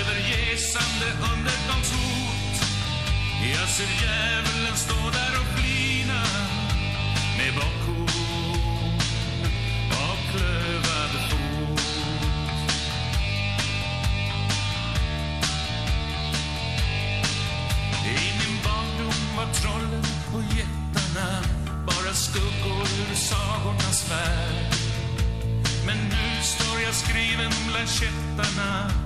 övergesande undergångshot. Jag ser djävulen stå där och flina med bockhorn och klövad fot. I min barndom var trollen och jättarna bara skuggor ur sagornas värld. Men nu står jag skriven bland kättarna